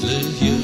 live you.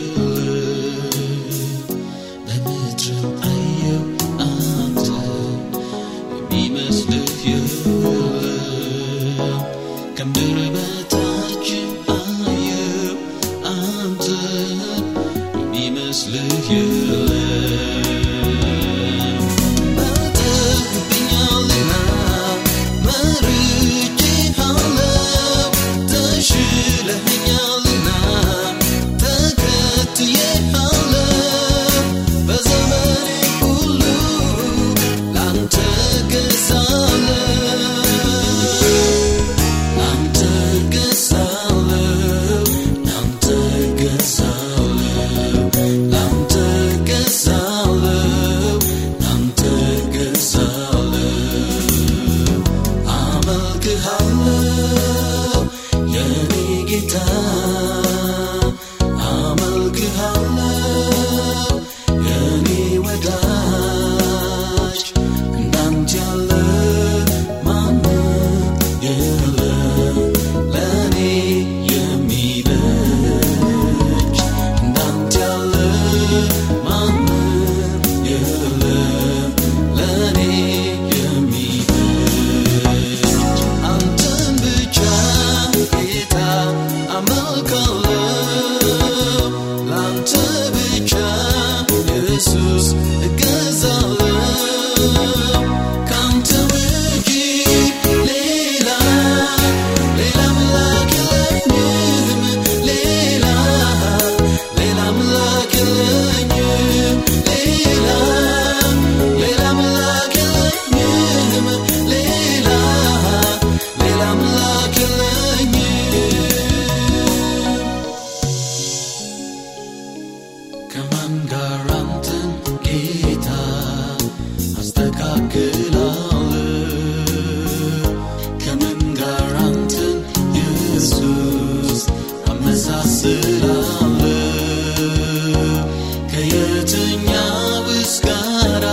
go. ከየትኛውስ ጋራ